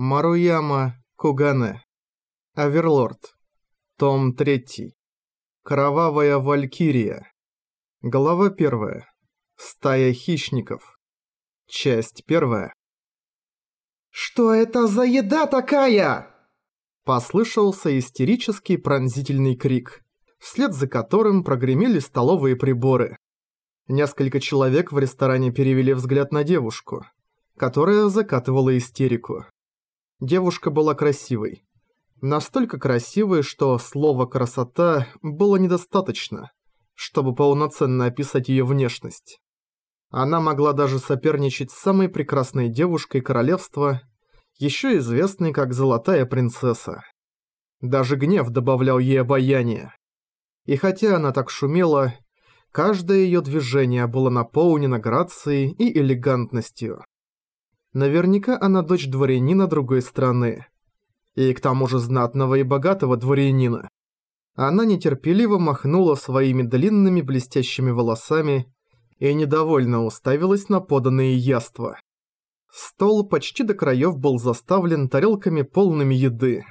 Маруяма Кугане. Аверлорд. Том 3. Кровавая Валькирия. Глава 1. Стая хищников. Часть 1. «Что это за еда такая?» Послышался истерический пронзительный крик, вслед за которым прогремели столовые приборы. Несколько человек в ресторане перевели взгляд на девушку, которая закатывала истерику. Девушка была красивой. Настолько красивой, что слова «красота» было недостаточно, чтобы полноценно описать ее внешность. Она могла даже соперничать с самой прекрасной девушкой королевства, еще известной как Золотая Принцесса. Даже гнев добавлял ей обаяние. И хотя она так шумела, каждое ее движение было наполнено грацией и элегантностью. Наверняка она дочь дворянина другой страны. И к тому же знатного и богатого дворянина. Она нетерпеливо махнула своими длинными блестящими волосами и недовольно уставилась на поданные яства. Стол почти до краев был заставлен тарелками полными еды.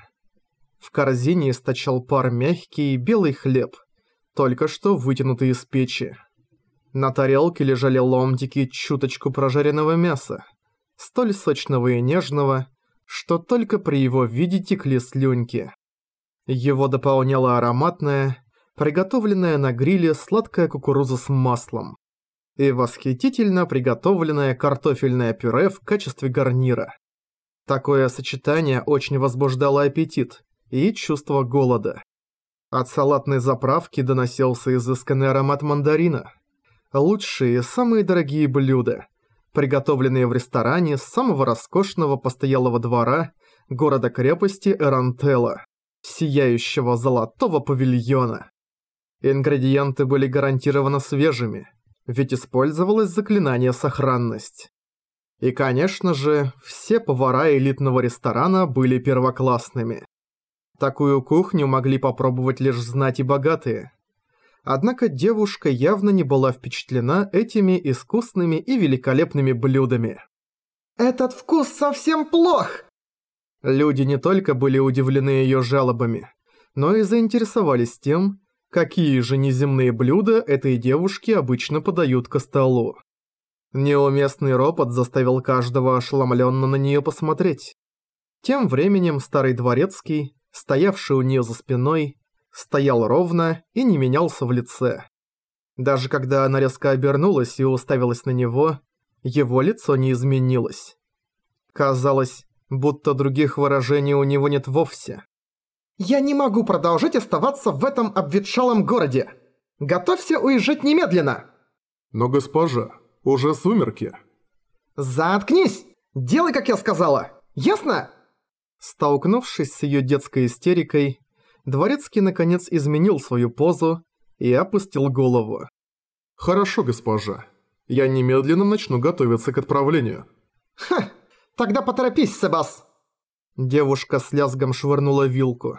В корзине источал пар мягкий белый хлеб, только что вытянутый из печи. На тарелке лежали ломтики чуточку прожаренного мяса столь сочного и нежного, что только при его виде текли слюнки. Его дополняла ароматная, приготовленная на гриле сладкая кукуруза с маслом и восхитительно приготовленное картофельное пюре в качестве гарнира. Такое сочетание очень возбуждало аппетит и чувство голода. От салатной заправки доносился изысканный аромат мандарина. Лучшие самые дорогие блюда – приготовленные в ресторане самого роскошного постоялого двора города-крепости Эрантелла, сияющего золотого павильона. Ингредиенты были гарантированно свежими, ведь использовалось заклинание «Сохранность». И, конечно же, все повара элитного ресторана были первоклассными. Такую кухню могли попробовать лишь знать и богатые – Однако девушка явно не была впечатлена этими искусными и великолепными блюдами. «Этот вкус совсем плох!» Люди не только были удивлены ее жалобами, но и заинтересовались тем, какие же неземные блюда этой девушке обычно подают к столу. Неуместный ропот заставил каждого ошеломленно на нее посмотреть. Тем временем старый дворецкий, стоявший у нее за спиной, стоял ровно и не менялся в лице. Даже когда она резко обернулась и уставилась на него, его лицо не изменилось. Казалось, будто других выражений у него нет вовсе. «Я не могу продолжать оставаться в этом обветшалом городе! Готовься уезжать немедленно!» «Но, госпожа, уже сумерки!» «Заткнись! Делай, как я сказала! Ясно?» Столкнувшись с ее детской истерикой, Дворецкий наконец изменил свою позу и опустил голову. «Хорошо, госпожа. Я немедленно начну готовиться к отправлению». «Ха! Тогда поторопись, Себас!» Девушка с лязгом швырнула вилку.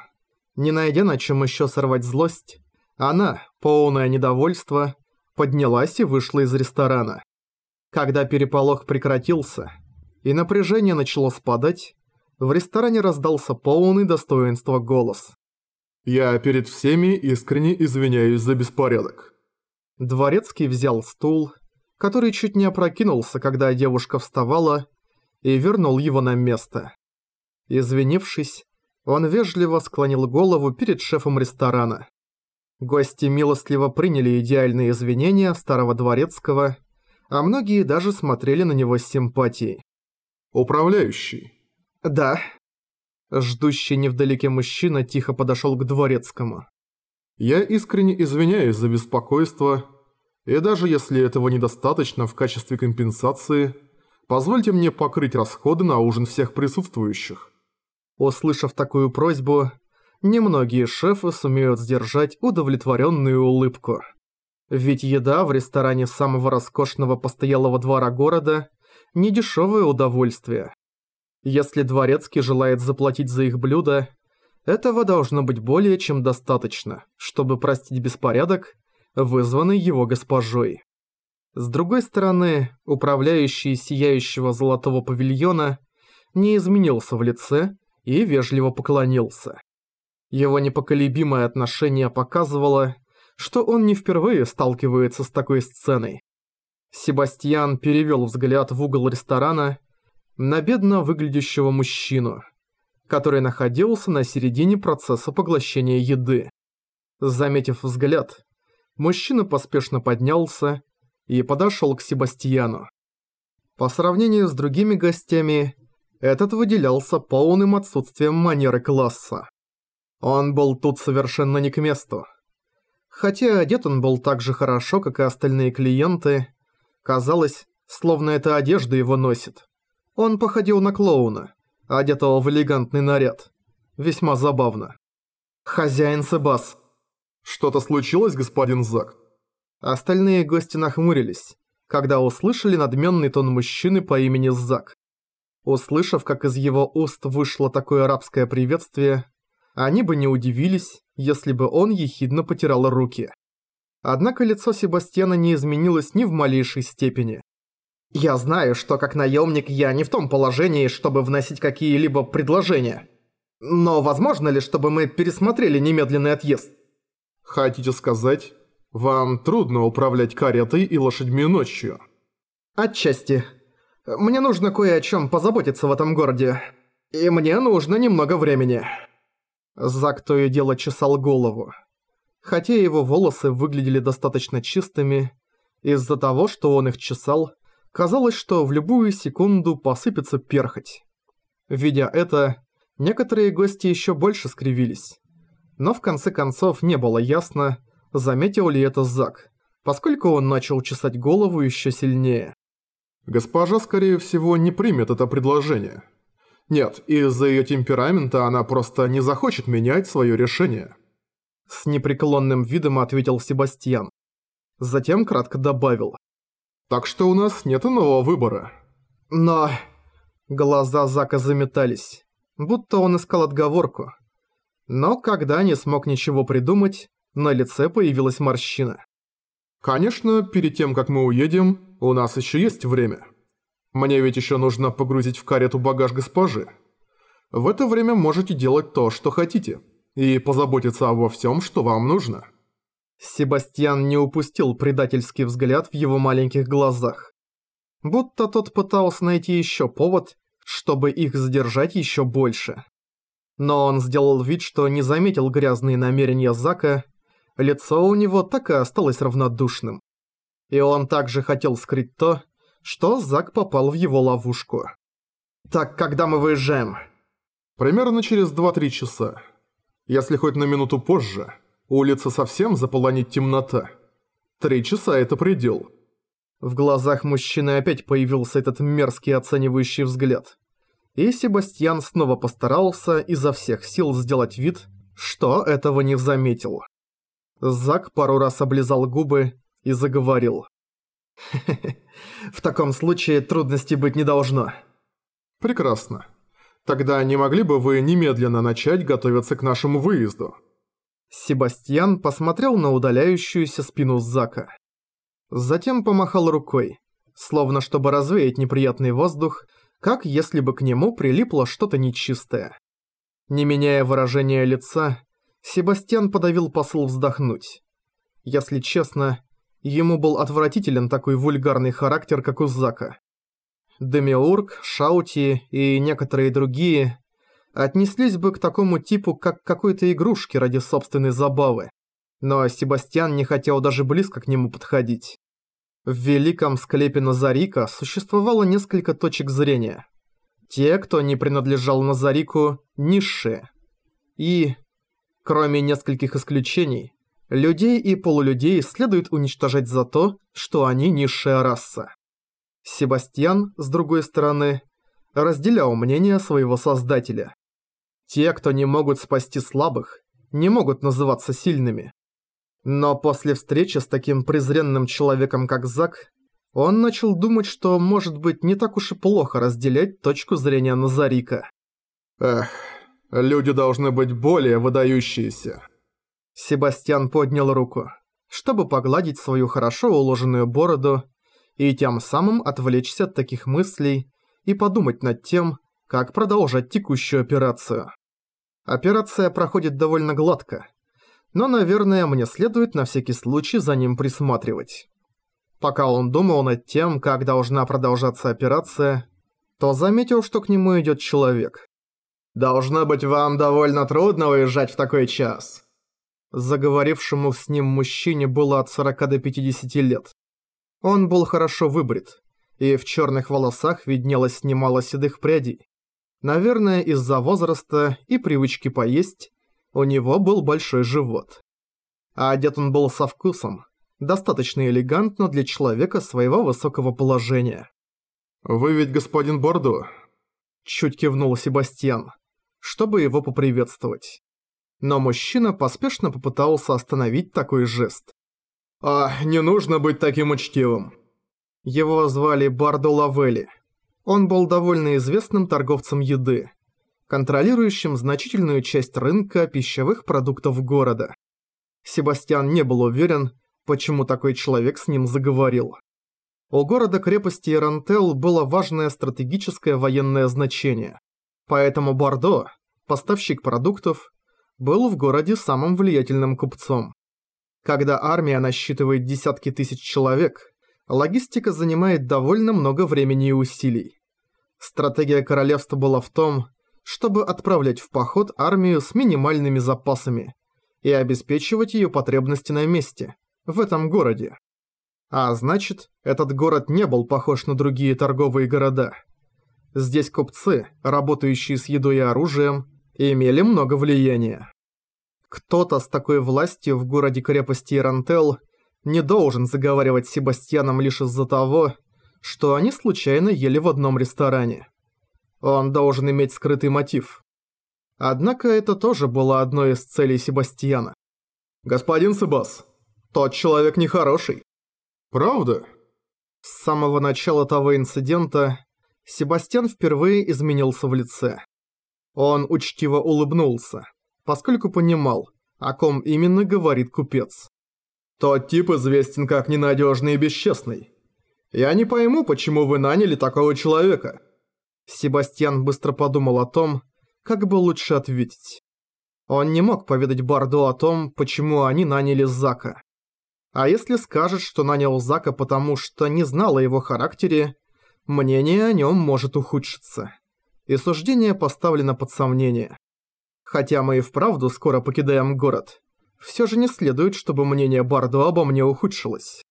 Не найдя на чем еще сорвать злость, она, полное недовольство, поднялась и вышла из ресторана. Когда переполох прекратился, и напряжение начало спадать, в ресторане раздался полный достоинства голос. Я перед всеми искренне извиняюсь за беспорядок. Дворецкий взял стул, который чуть не опрокинулся, когда девушка вставала, и вернул его на место. Извинившись, он вежливо склонил голову перед шефом ресторана. Гости милостливо приняли идеальные извинения старого дворецкого, а многие даже смотрели на него с симпатией. «Управляющий». «Да». Ждущий невдалеке мужчина тихо подошел к дворецкому. «Я искренне извиняюсь за беспокойство, и даже если этого недостаточно в качестве компенсации, позвольте мне покрыть расходы на ужин всех присутствующих». Услышав такую просьбу, немногие шефы сумеют сдержать удовлетворенную улыбку. Ведь еда в ресторане самого роскошного постоялого двора города – недешевое удовольствие. Если дворецкий желает заплатить за их блюдо, этого должно быть более чем достаточно, чтобы простить беспорядок, вызванный его госпожой. С другой стороны, управляющий сияющего золотого павильона не изменился в лице и вежливо поклонился. Его непоколебимое отношение показывало, что он не впервые сталкивается с такой сценой. Себастьян перевел взгляд в угол ресторана на бедно выглядящего мужчину, который находился на середине процесса поглощения еды. Заметив взгляд, мужчина поспешно поднялся и подошел к Себастьяну. По сравнению с другими гостями, этот выделялся полным отсутствием манеры класса. Он был тут совершенно не к месту. Хотя одет он был так же хорошо, как и остальные клиенты, казалось, словно эта одежда его носит. Он походил на клоуна, одетого в элегантный наряд. Весьма забавно. «Хозяин Себас». «Что-то случилось, господин Зак?» Остальные гости нахмурились, когда услышали надменный тон мужчины по имени Зак. Услышав, как из его уст вышло такое арабское приветствие, они бы не удивились, если бы он ехидно потирал руки. Однако лицо Себастьяна не изменилось ни в малейшей степени. «Я знаю, что как наемник я не в том положении, чтобы вносить какие-либо предложения. Но возможно ли, чтобы мы пересмотрели немедленный отъезд?» «Хотите сказать, вам трудно управлять каретой и лошадьми ночью?» «Отчасти. Мне нужно кое о чем позаботиться в этом городе. И мне нужно немного времени». Зак то и дело чесал голову. Хотя его волосы выглядели достаточно чистыми, из-за того, что он их чесал, казалось, что в любую секунду посыпется перхоть. Видя это, некоторые гости еще больше скривились. Но в конце концов не было ясно, заметил ли это Зак, поскольку он начал чесать голову еще сильнее. «Госпожа, скорее всего, не примет это предложение», нет, из-за её темперамента она просто не захочет менять своё решение. С непреклонным видом ответил Себастьян. Затем кратко добавил. Так что у нас нет иного выбора. Но... Глаза Зака заметались, будто он искал отговорку. Но когда не смог ничего придумать, на лице появилась морщина. «Конечно, перед тем, как мы уедем, у нас ещё есть время». Мне ведь еще нужно погрузить в карету багаж госпожи. В это время можете делать то, что хотите, и позаботиться обо всем, что вам нужно». Себастьян не упустил предательский взгляд в его маленьких глазах. Будто тот пытался найти еще повод, чтобы их задержать еще больше. Но он сделал вид, что не заметил грязные намерения Зака, лицо у него так и осталось равнодушным. И он также хотел скрыть то, что Зак попал в его ловушку. «Так, когда мы выезжаем?» «Примерно через 2-3 часа. Если хоть на минуту позже, улица совсем заполонит темнота. Три часа – это предел». В глазах мужчины опять появился этот мерзкий оценивающий взгляд. И Себастьян снова постарался изо всех сил сделать вид, что этого не заметил. Зак пару раз облизал губы и заговорил. В таком случае трудностей быть не должно. Прекрасно. Тогда не могли бы вы немедленно начать готовиться к нашему выезду? Себастьян посмотрел на удаляющуюся спину Зака. Затем помахал рукой, словно чтобы развеять неприятный воздух, как если бы к нему прилипло что-то нечистое. Не меняя выражения лица, Себастьян подавил посыл вздохнуть. Если честно, Ему был отвратителен такой вульгарный характер, как у Зака. Демиург, Шаути и некоторые другие отнеслись бы к такому типу, как к какой-то игрушке ради собственной забавы. Но Себастьян не хотел даже близко к нему подходить. В великом склепе Назарика существовало несколько точек зрения. Те, кто не принадлежал Назарику, низшие. И, кроме нескольких исключений, Людей и полулюдей следует уничтожать за то, что они низшая раса. Себастьян, с другой стороны, разделял мнение своего создателя. Те, кто не могут спасти слабых, не могут называться сильными. Но после встречи с таким презренным человеком, как Зак, он начал думать, что, может быть, не так уж и плохо разделять точку зрения Назарика. Эх, люди должны быть более выдающиеся. Себастьян поднял руку, чтобы погладить свою хорошо уложенную бороду и тем самым отвлечься от таких мыслей и подумать над тем, как продолжать текущую операцию. Операция проходит довольно гладко, но, наверное, мне следует на всякий случай за ним присматривать. Пока он думал над тем, как должна продолжаться операция, то заметил, что к нему идет человек. «Должно быть вам довольно трудно уезжать в такой час». Заговорившему с ним мужчине было от 40 до 50 лет. Он был хорошо выбрит, и в черных волосах виднелось немало седых прядей. Наверное, из-за возраста и привычки поесть, у него был большой живот. А одет он был со вкусом, достаточно элегантно для человека своего высокого положения. «Вы ведь господин Бордо?» Чуть кивнул Себастьян, чтобы его поприветствовать. Но мужчина поспешно попытался остановить такой жест. «А, не нужно быть таким учтивым». Его звали Бардо Лавелли. Он был довольно известным торговцем еды, контролирующим значительную часть рынка пищевых продуктов города. Себастьян не был уверен, почему такой человек с ним заговорил. У города-крепости Ирантел было важное стратегическое военное значение, поэтому Бордо, поставщик продуктов, был в городе самым влиятельным купцом. Когда армия насчитывает десятки тысяч человек, логистика занимает довольно много времени и усилий. Стратегия королевства была в том, чтобы отправлять в поход армию с минимальными запасами и обеспечивать ее потребности на месте, в этом городе. А значит, этот город не был похож на другие торговые города. Здесь купцы, работающие с едой и оружием, имели много влияния. Кто-то с такой властью в городе-крепости Ирантел не должен заговаривать с Себастьяном лишь из-за того, что они случайно ели в одном ресторане. Он должен иметь скрытый мотив. Однако это тоже было одной из целей Себастьяна. «Господин Себас, тот человек нехороший». «Правда?» С самого начала того инцидента Себастьян впервые изменился в лице. Он учтиво улыбнулся, поскольку понимал, о ком именно говорит купец. «Тот тип известен как ненадежный и бесчестный. Я не пойму, почему вы наняли такого человека». Себастьян быстро подумал о том, как бы лучше ответить. Он не мог поведать Барду о том, почему они наняли Зака. А если скажет, что нанял Зака потому, что не знал о его характере, мнение о нем может ухудшиться. И суждение поставлено под сомнение. Хотя мы и вправду скоро покидаем город, все же не следует, чтобы мнение Барду обо мне ухудшилось.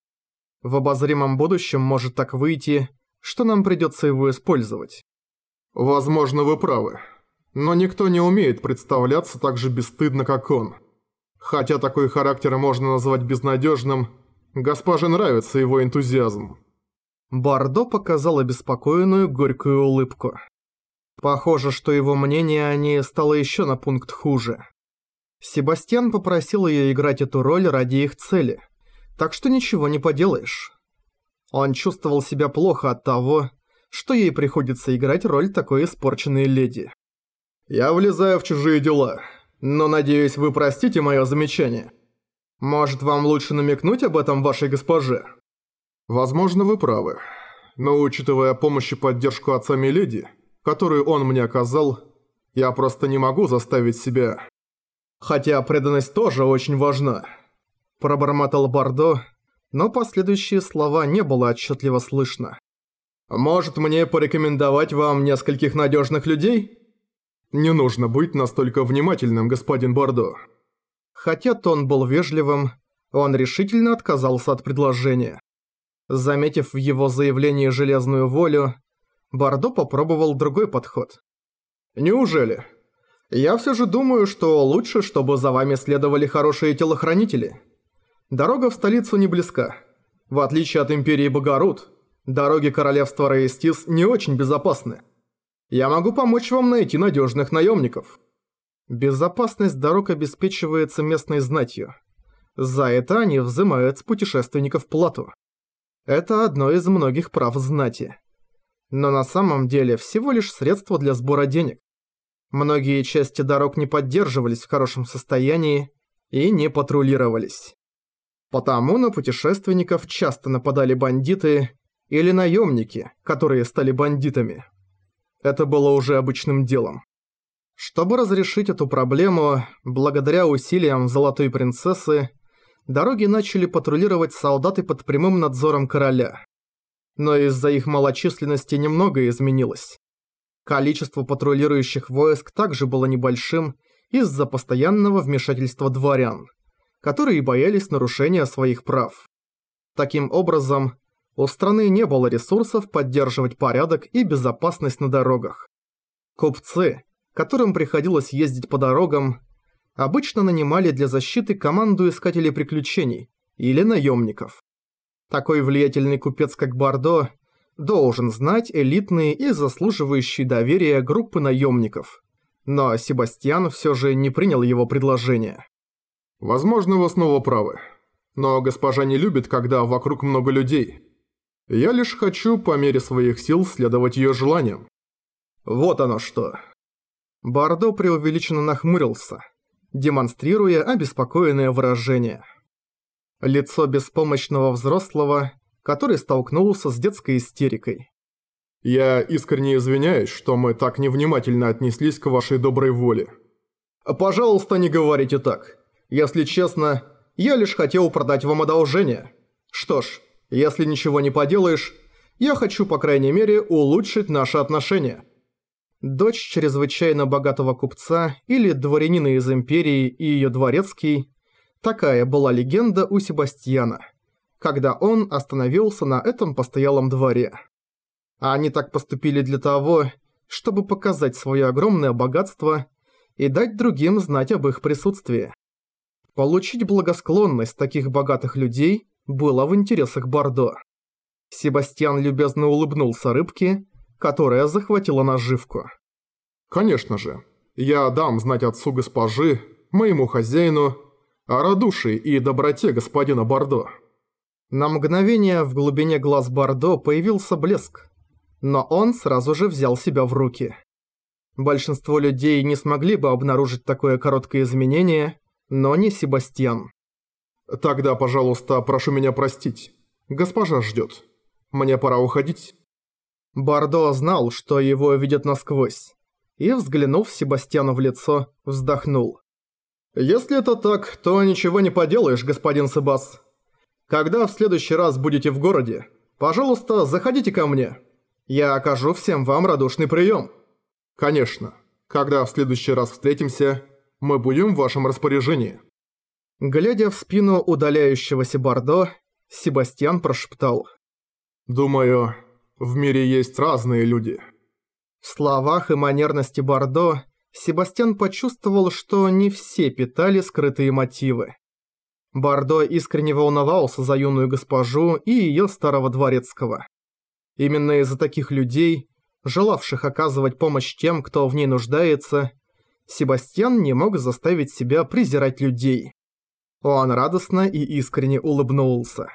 В обозримом будущем может так выйти, что нам придется его использовать. Возможно, вы правы. Но никто не умеет представляться так же бесстыдно, как он. Хотя такой характер можно назвать безнадежным, госпоже нравится его энтузиазм. Бардо показал обеспокоенную горькую улыбку. Похоже, что его мнение о ней стало еще на пункт хуже. Себастьян попросил ее играть эту роль ради их цели, так что ничего не поделаешь. Он чувствовал себя плохо от того, что ей приходится играть роль такой испорченной леди. «Я влезаю в чужие дела, но надеюсь, вы простите мое замечание. Может, вам лучше намекнуть об этом вашей госпоже?» «Возможно, вы правы, но учитывая помощь и поддержку отца Миледи, которую он мне оказал, я просто не могу заставить себя...» «Хотя преданность тоже очень важна», – пробормотал Бардо, но последующие слова не было отчетливо слышно. Может мне порекомендовать вам нескольких надежных людей? Не нужно быть настолько внимательным, господин Бордо. Хотя тон был вежливым, он решительно отказался от предложения. Заметив в его заявлении железную волю, Бордо попробовал другой подход. «Неужели? Я все же думаю, что лучше, чтобы за вами следовали хорошие телохранители. Дорога в столицу не близка. В отличие от Империи Богород, Дороги королевства Рейстис не очень безопасны. Я могу помочь вам найти надежных наемников. Безопасность дорог обеспечивается местной знатью. За это они взимают с путешественников плату. Это одно из многих прав знати. Но на самом деле всего лишь средство для сбора денег. Многие части дорог не поддерживались в хорошем состоянии и не патрулировались. Потому на путешественников часто нападали бандиты или наемники, которые стали бандитами. Это было уже обычным делом. Чтобы разрешить эту проблему, благодаря усилиям Золотой Принцессы, дороги начали патрулировать солдаты под прямым надзором короля. Но из-за их малочисленности немного изменилось. Количество патрулирующих войск также было небольшим из-за постоянного вмешательства дворян, которые боялись нарушения своих прав. Таким образом, у страны не было ресурсов поддерживать порядок и безопасность на дорогах. Купцы, которым приходилось ездить по дорогам, обычно нанимали для защиты команду искателей приключений или наемников. Такой влиятельный купец, как Бардо, должен знать элитные и заслуживающие доверия группы наемников. Но Себастьян все же не принял его предложение. «Возможно, вы снова правы. Но госпожа не любит, когда вокруг много людей. Я лишь хочу по мере своих сил следовать ее желаниям». «Вот оно что. Бардо преувеличенно нахмурился, демонстрируя обеспокоенное выражение. Лицо беспомощного взрослого, который столкнулся с детской истерикой. «Я искренне извиняюсь, что мы так невнимательно отнеслись к вашей доброй воле». «Пожалуйста, не говорите так. Если честно, я лишь хотел продать вам одолжение. Что ж, если ничего не поделаешь, я хочу, по крайней мере, улучшить наши отношения» дочь чрезвычайно богатого купца или дворянина из империи и ее дворецкий. Такая была легенда у Себастьяна, когда он остановился на этом постоялом дворе. А они так поступили для того, чтобы показать свое огромное богатство и дать другим знать об их присутствии. Получить благосклонность таких богатых людей было в интересах Бордо. Себастьян любезно улыбнулся рыбке, которая захватила наживку. «Конечно же. Я дам знать отцу госпожи, моему хозяину, о радушии и доброте господина Бордо». На мгновение в глубине глаз Бордо появился блеск, но он сразу же взял себя в руки. Большинство людей не смогли бы обнаружить такое короткое изменение, но не Себастьян. «Тогда, пожалуйста, прошу меня простить. Госпожа ждет. Мне пора уходить». Бардо знал, что его видят насквозь, и, взглянув Себастьяну в лицо, вздохнул. «Если это так, то ничего не поделаешь, господин Себас. Когда в следующий раз будете в городе, пожалуйста, заходите ко мне. Я окажу всем вам радушный прием». «Конечно. Когда в следующий раз встретимся, мы будем в вашем распоряжении». Глядя в спину удаляющегося Бардо, Себастьян прошептал. «Думаю, в мире есть разные люди». В словах и манерности Бордо Себастьян почувствовал, что не все питали скрытые мотивы. Бордо искренне волновался за юную госпожу и ее старого дворецкого. Именно из-за таких людей, желавших оказывать помощь тем, кто в ней нуждается, Себастьян не мог заставить себя презирать людей. Он радостно и искренне улыбнулся.